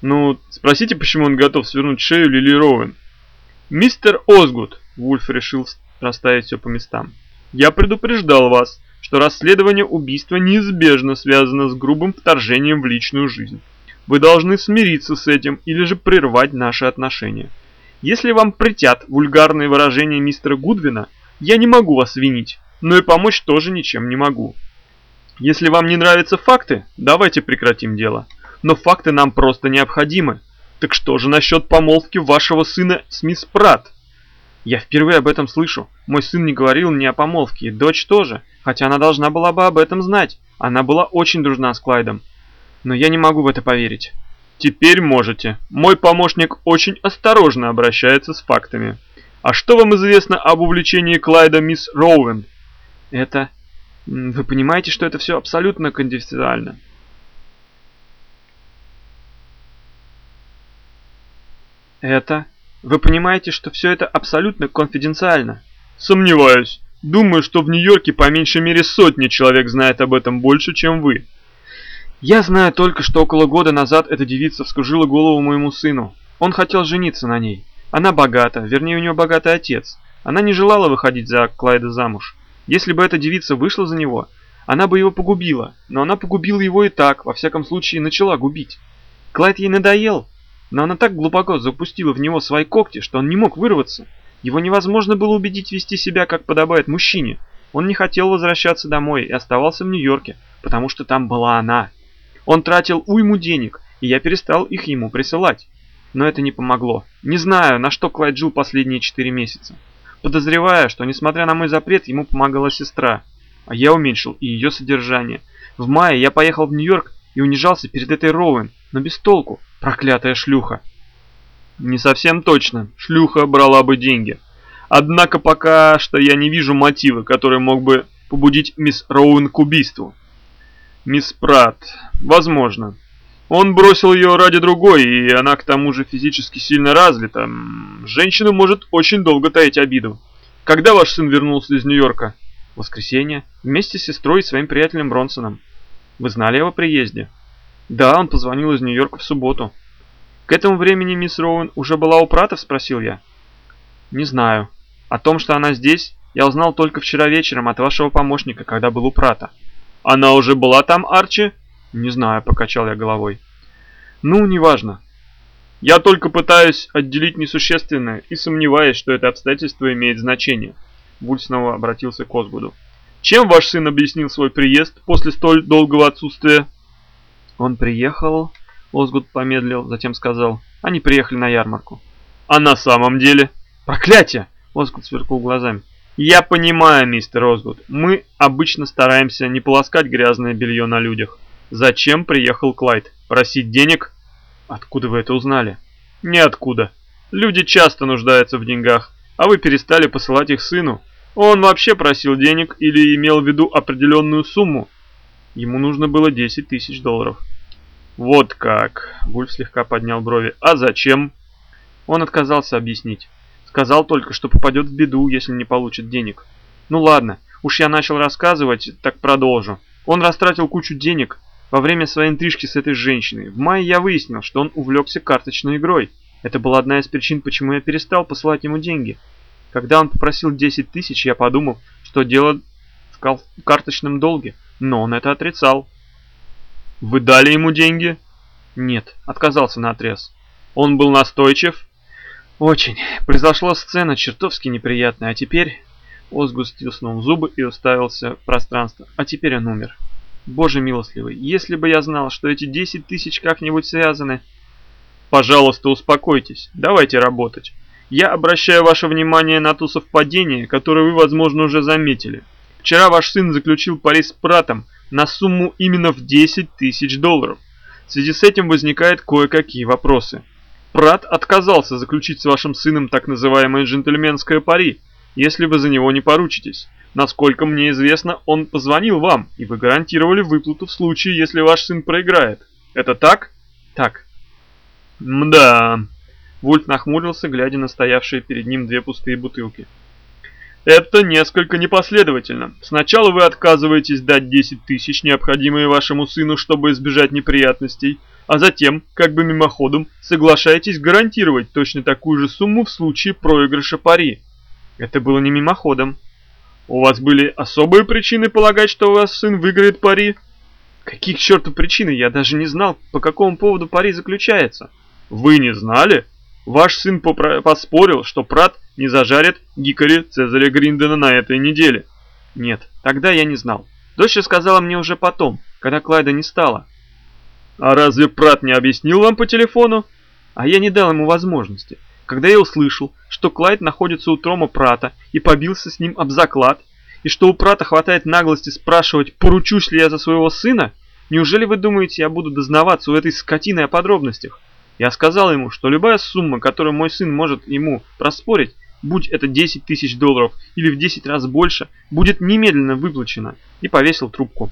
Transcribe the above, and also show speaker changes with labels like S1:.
S1: Ну, спросите, почему он готов свернуть шею Лили Роуэн. Мистер Озгуд, Вульф решил расставить все по местам. Я предупреждал вас, что расследование убийства неизбежно связано с грубым вторжением в личную жизнь. Вы должны смириться с этим или же прервать наши отношения. Если вам притят вульгарные выражения мистера Гудвина, я не могу вас винить, но и помочь тоже ничем не могу. Если вам не нравятся факты, давайте прекратим дело. Но факты нам просто необходимы. Так что же насчет помолвки вашего сына с мисс Пратт? Я впервые об этом слышу. Мой сын не говорил мне о помолвке, и дочь тоже, хотя она должна была бы об этом знать. Она была очень дружна с Клайдом. Но я не могу в это поверить. Теперь можете. Мой помощник очень осторожно обращается с фактами. А что вам известно об увлечении Клайда мисс Роуэн? Это... Вы понимаете, что это все абсолютно конфиденциально. Это... Вы понимаете, что все это абсолютно конфиденциально? Сомневаюсь. Думаю, что в Нью-Йорке по меньшей мере сотни человек знает об этом больше, чем вы. Я знаю только, что около года назад эта девица вскружила голову моему сыну. Он хотел жениться на ней. Она богата, вернее у нее богатый отец. Она не желала выходить за Клайда замуж. Если бы эта девица вышла за него, она бы его погубила. Но она погубила его и так, во всяком случае начала губить. Клайд ей надоел, но она так глубоко запустила в него свои когти, что он не мог вырваться. Его невозможно было убедить вести себя, как подобает мужчине. Он не хотел возвращаться домой и оставался в Нью-Йорке, потому что там была она. Он тратил уйму денег, и я перестал их ему присылать. Но это не помогло. Не знаю, на что Клайд жил последние четыре месяца. Подозревая, что несмотря на мой запрет, ему помогала сестра, а я уменьшил и ее содержание. В мае я поехал в Нью-Йорк и унижался перед этой Роуэн, но без толку. Проклятая шлюха. Не совсем точно. Шлюха брала бы деньги. Однако пока что я не вижу мотива, который мог бы побудить мисс Роуэн к убийству. Мисс Пратт. Возможно. Он бросил ее ради другой, и она к тому же физически сильно развита. Женщина может очень долго таить обиду. Когда ваш сын вернулся из Нью-Йорка? воскресенье. Вместе с сестрой и своим приятелем Бронсоном. Вы знали о его приезде? Да, он позвонил из Нью-Йорка в субботу. К этому времени мисс Роуэн уже была у Пратов, спросил я. Не знаю. О том, что она здесь, я узнал только вчера вечером от вашего помощника, когда был у Прата. Она уже была там, Арчи? Не знаю, покачал я головой. Ну, неважно. Я только пытаюсь отделить несущественное и сомневаюсь, что это обстоятельство имеет значение. Вуль снова обратился к Озгуду. Чем ваш сын объяснил свой приезд после столь долгого отсутствия? Он приехал, Озгуд помедлил, затем сказал, они приехали на ярмарку. А на самом деле? Проклятие! Озгуд сверкнул глазами. Я понимаю, мистер Озгуд, мы обычно стараемся не полоскать грязное белье на людях. Зачем приехал Клайд? Просить денег? Откуда вы это узнали? Ниоткуда. Люди часто нуждаются в деньгах, а вы перестали посылать их сыну. Он вообще просил денег или имел в виду определенную сумму? Ему нужно было 10 тысяч долларов. Вот как. Вульф слегка поднял брови. А зачем? Он отказался объяснить. Сказал только, что попадет в беду, если не получит денег. Ну ладно, уж я начал рассказывать, так продолжу. Он растратил кучу денег во время своей интрижки с этой женщиной. В мае я выяснил, что он увлекся карточной игрой. Это была одна из причин, почему я перестал посылать ему деньги. Когда он попросил 10 тысяч, я подумал, что дело в карточном долге, но он это отрицал. Вы дали ему деньги? Нет, отказался на отрез. Он был настойчив? Очень. Произошла сцена чертовски неприятная, а теперь... Озгус стиснул зубы и уставился в пространство. А теперь он умер. Боже милостливый, если бы я знал, что эти 10 тысяч как-нибудь связаны... Пожалуйста, успокойтесь, давайте работать. Я обращаю ваше внимание на то совпадение, которое вы, возможно, уже заметили. Вчера ваш сын заключил пари с Пратом на сумму именно в 10 тысяч долларов. В связи с этим возникают кое-какие вопросы. Прат отказался заключить с вашим сыном так называемое джентльменское пари, если вы за него не поручитесь. Насколько мне известно, он позвонил вам, и вы гарантировали выплату в случае, если ваш сын проиграет. Это так? Так. Мда. Вульф нахмурился, глядя на стоявшие перед ним две пустые бутылки. Это несколько непоследовательно. Сначала вы отказываетесь дать 10 тысяч, необходимые вашему сыну, чтобы избежать неприятностей, а затем, как бы мимоходом, соглашаетесь гарантировать точно такую же сумму в случае проигрыша пари. Это было не мимоходом. У вас были особые причины полагать, что у вас сын выиграет пари? Каких к черту причины? Я даже не знал, по какому поводу пари заключается. Вы не знали? Ваш сын поспорил, что Прат не зажарит Гикари Цезаря Гриндена на этой неделе. Нет, тогда я не знал. Дочь сказала мне уже потом, когда Клайда не стало. А разве Прат не объяснил вам по телефону? А я не дал ему возможности. Когда я услышал, что Клайд находится у Трома Прата и побился с ним об заклад, и что у Прата хватает наглости спрашивать, поручусь ли я за своего сына, неужели вы думаете, я буду дознаваться у этой скотины о подробностях? Я сказал ему, что любая сумма, которую мой сын может ему проспорить, будь это 10 тысяч долларов или в 10 раз больше, будет немедленно выплачена, и повесил трубку.